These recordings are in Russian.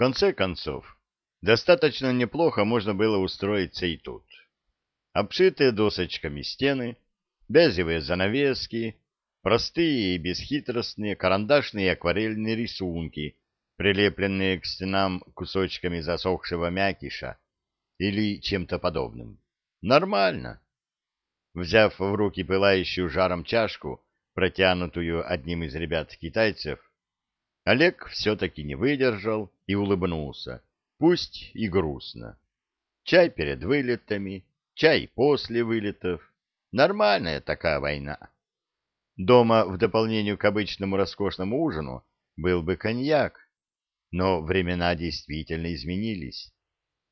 конце концов, достаточно неплохо можно было устроиться и тут. Обшитые досочками стены, бязевые занавески, простые и бесхитростные карандашные и акварельные рисунки, прилепленные к стенам кусочками засохшего мякиша или чем-то подобным. Нормально. Взяв в руки пылающую жаром чашку, протянутую одним из ребят-китайцев, Олег все-таки не выдержал и улыбнулся, пусть и грустно. Чай перед вылетами, чай после вылетов. Нормальная такая война. Дома в дополнение к обычному роскошному ужину был бы коньяк, но времена действительно изменились.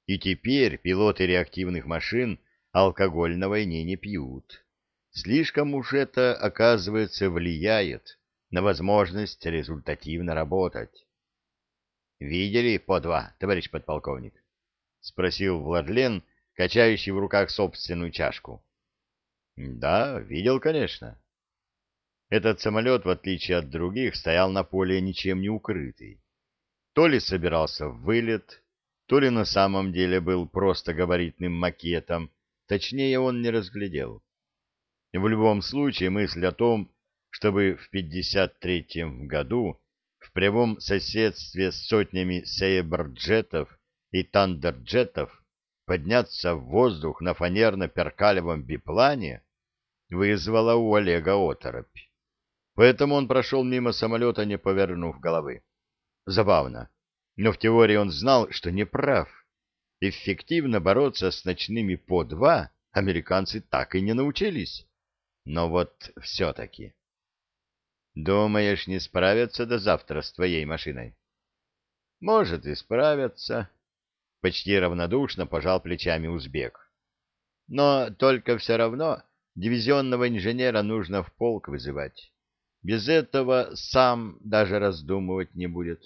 И теперь пилоты реактивных машин алкоголь на войне не пьют. Слишком уж это, оказывается, влияет на возможность результативно работать. «Видели по два, товарищ подполковник?» — спросил Владлен, качающий в руках собственную чашку. «Да, видел, конечно». Этот самолет, в отличие от других, стоял на поле ничем не укрытый. То ли собирался в вылет, то ли на самом деле был просто габаритным макетом, точнее он не разглядел. В любом случае мысль о том, чтобы в 53-м году в прямом соседстве с сотнями сейбрджетов и тандерджетов подняться в воздух на фанерно-перкалевом биплане вызвала у Олега оторопь. Поэтому он прошел мимо самолета, не повернув головы. Забавно, но в теории он знал, что не прав. Эффективно бороться с ночными по два американцы так и не научились. Но вот все-таки... Думаешь, не справятся до завтра с твоей машиной? Может, и справятся. Почти равнодушно пожал плечами узбек. Но только все равно дивизионного инженера нужно в полк вызывать. Без этого сам даже раздумывать не будет.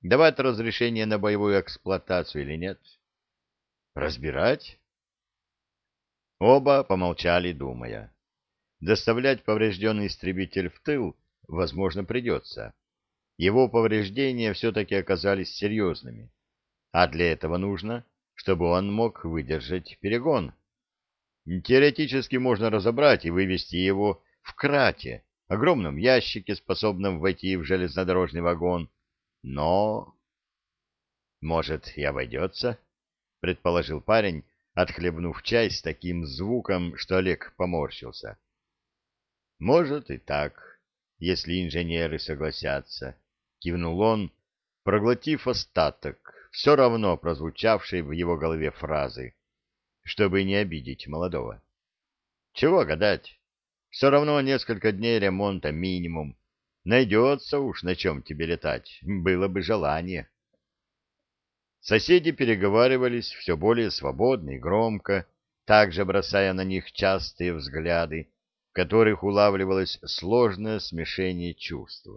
Давать разрешение на боевую эксплуатацию или нет? Разбирать? Оба помолчали, думая. Доставлять поврежденный истребитель в тыл возможно, придется. Его повреждения все-таки оказались серьезными, а для этого нужно, чтобы он мог выдержать перегон. Теоретически можно разобрать и вывести его в крате, огромном ящике, способном войти в железнодорожный вагон, но... «Может, и обойдется?» — предположил парень, отхлебнув чай с таким звуком, что Олег поморщился. «Может и так», если инженеры согласятся, — кивнул он, проглотив остаток, все равно прозвучавшей в его голове фразы, чтобы не обидеть молодого. Чего гадать? Все равно несколько дней ремонта минимум. Найдется уж на чем тебе летать, было бы желание. Соседи переговаривались все более свободно и громко, также бросая на них частые взгляды, в которых улавливалось сложное смешение чувств,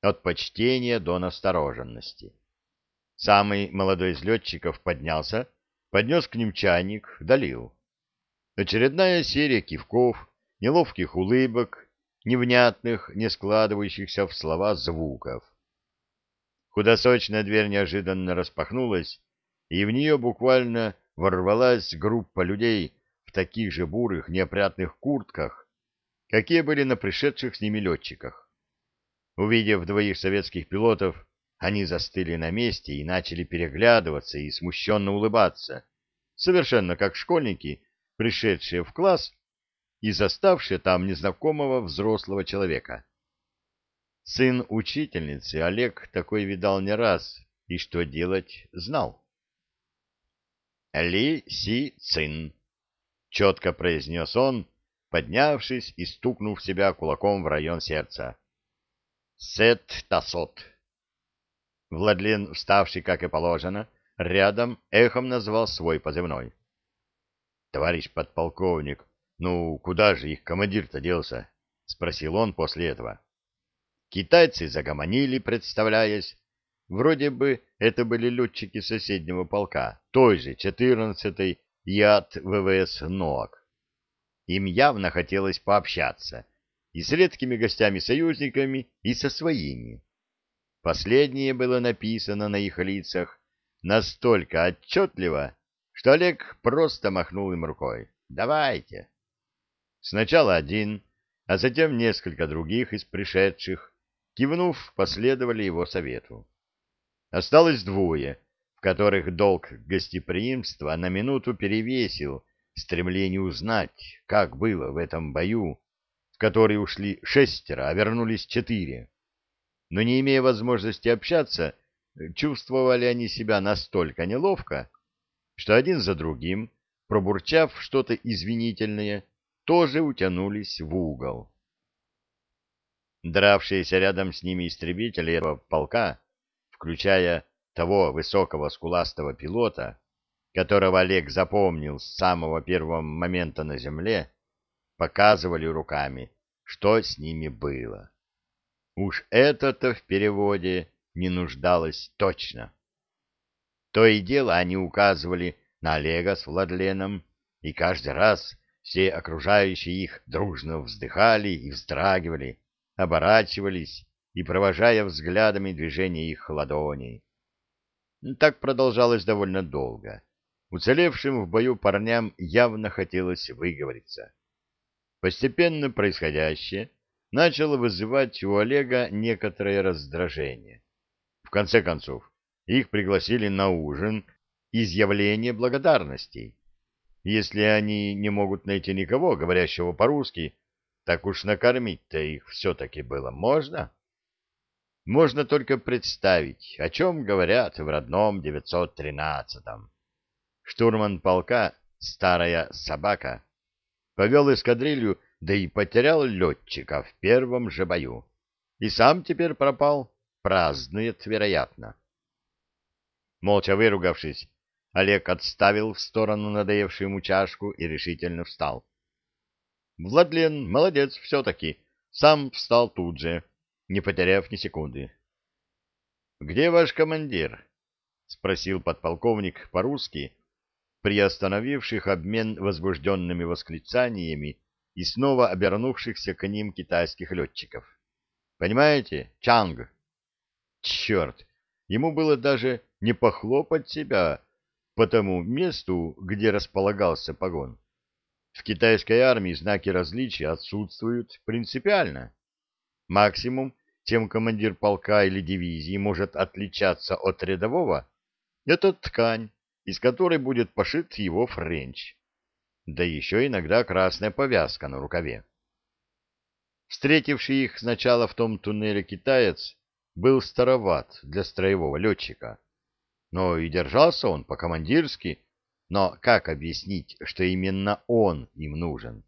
от почтения до настороженности. Самый молодой из летчиков поднялся, поднес к ним чайник, долил. Очередная серия кивков, неловких улыбок, невнятных, не складывающихся в слова звуков. Худосочная дверь неожиданно распахнулась, и в нее буквально ворвалась группа людей в таких же бурых неопрятных куртках, какие были на пришедших с ними летчиках. Увидев двоих советских пилотов, они застыли на месте и начали переглядываться и смущенно улыбаться, совершенно как школьники, пришедшие в класс и заставшие там незнакомого взрослого человека. Сын учительницы Олег такой видал не раз и что делать знал. «Ли Си Цин», — четко произнес он, поднявшись и стукнув себя кулаком в район сердца. «Сет тасот!» Владлен, вставший, как и положено, рядом эхом назвал свой позывной. «Товарищ подполковник, ну куда же их командир-то делся?» — спросил он после этого. Китайцы загомонили, представляясь. Вроде бы это были летчики соседнего полка, той же 14-й ЯД ВВС НОАК. Им явно хотелось пообщаться и с редкими гостями-союзниками, и со своими. последнее было написано на их лицах настолько отчетливо, что Олег просто махнул им рукой. «Давайте». Сначала один, а затем несколько других из пришедших, кивнув, последовали его совету. Осталось двое, в которых долг гостеприимства на минуту перевесил стремление узнать, как было в этом бою, в который ушли шестеро, а вернулись четыре. Но не имея возможности общаться, чувствовали они себя настолько неловко, что один за другим, пробурчав что-то извинительное, тоже утянулись в угол. Дравшиеся рядом с ними истребители этого полка, включая того высокого скуластого пилота, которого Олег запомнил с самого первого момента на земле, показывали руками, что с ними было. Уж это-то в переводе не нуждалось точно. То и дело они указывали на Олега с Владленом, и каждый раз все окружающие их дружно вздыхали и вздрагивали, оборачивались и провожая взглядами движения их ладоней. Так продолжалось довольно долго. Уцелевшим в бою парням явно хотелось выговориться. Постепенно происходящее начало вызывать у Олега некоторое раздражение. В конце концов, их пригласили на ужин изъявление благодарностей. Если они не могут найти никого, говорящего по-русски, так уж накормить-то их все-таки было можно. Можно только представить, о чем говорят в родном 913-м. Штурман полка, старая собака, повел эскадрилью, да и потерял летчика в первом же бою. И сам теперь пропал, празднует, вероятно. Молча выругавшись, Олег отставил в сторону надоевшую ему чашку и решительно встал. Владлен молодец все-таки, сам встал тут же, не потеряв ни секунды. — Где ваш командир? — спросил подполковник по-русски, приостановивших обмен возбужденными восклицаниями и снова обернувшихся к ним китайских летчиков. — Понимаете, Чанг? Черт! Ему было даже не похлопать себя по тому месту, где располагался погон. В китайской армии знаки различия отсутствуют принципиально. Максимум, чем командир полка или дивизии может отличаться от рядового, это ткань, из которой будет пошит его френч. Да еще иногда красная повязка на рукаве. Встретивший их сначала в том туннеле китаец был староват для строевого летчика. Но и держался он по-командирски, но как объяснить, что именно он им нужен?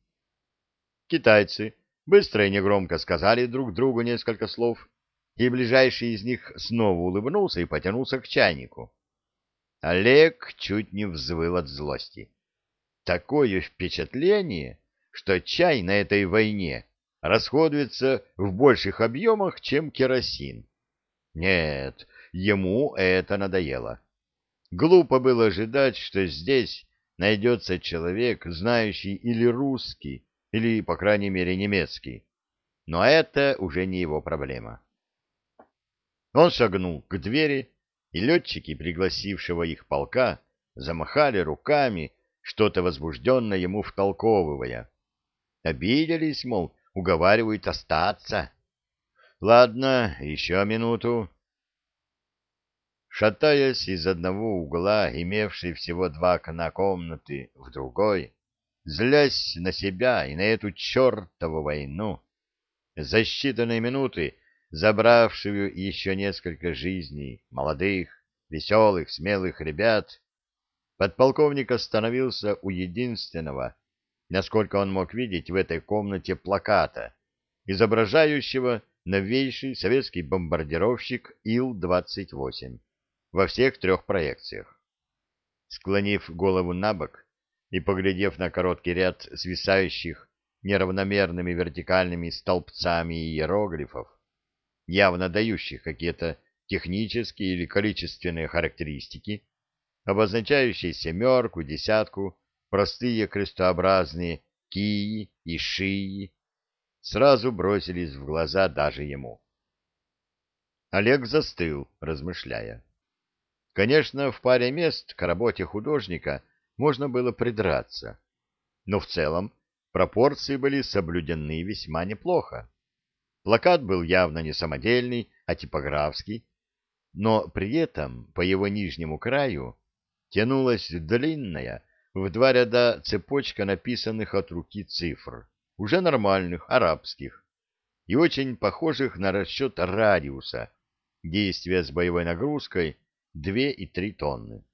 Китайцы быстро и негромко сказали друг другу несколько слов, и ближайший из них снова улыбнулся и потянулся к чайнику. Олег чуть не взвыл от злости. Такое впечатление, что чай на этой войне расходуется в больших объемах, чем керосин. Нет, ему это надоело. Глупо было ожидать, что здесь найдется человек, знающий или русский, или, по крайней мере, немецкий. Но это уже не его проблема. Он шагнул к двери, и летчики, пригласившего их полка, замахали руками, что-то возбужденно ему втолковывая. Обиделись, мол, уговаривают остаться. Ладно, еще минуту. Шатаясь из одного угла, имевшей всего два окна комнаты, в другой, злясь на себя и на эту чертову войну, за считанные минуты забравшую еще несколько жизней молодых, веселых, смелых ребят, подполковник остановился у единственного, насколько он мог видеть в этой комнате плаката, изображающего новейший советский бомбардировщик Ил-28 во всех трех проекциях. Склонив голову на бок и поглядев на короткий ряд свисающих неравномерными вертикальными столбцами иероглифов, явно дающих какие-то технические или количественные характеристики, обозначающие семерку, десятку, простые крестообразные кии и шии, сразу бросились в глаза даже ему. Олег застыл, размышляя. Конечно, в паре мест к работе художника можно было придраться, но в целом пропорции были соблюдены весьма неплохо. Плакат был явно не самодельный, а типографский, но при этом по его нижнему краю тянулась длинная, в два ряда цепочка написанных от руки цифр, уже нормальных, арабских, и очень похожих на расчет радиуса действия с боевой нагрузкой 2 и 3 тонны.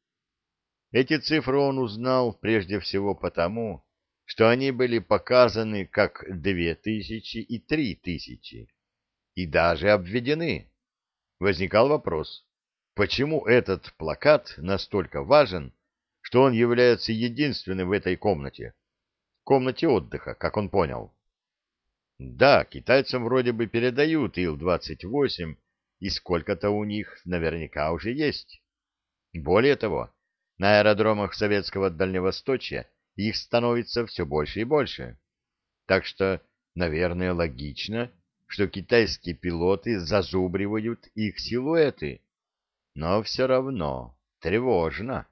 Эти цифры он узнал прежде всего потому, что они были показаны как 2000 и 3000, и даже обведены. Возникал вопрос, почему этот плакат настолько важен, что он является единственным в этой комнате, комнате отдыха, как он понял. Да, китайцам вроде бы передают Ил-28, и сколько-то у них наверняка уже есть. Более того, на аэродромах советского Дальневосточья их становится все больше и больше. Так что, наверное, логично, что китайские пилоты зазубривают их силуэты. Но все равно тревожно.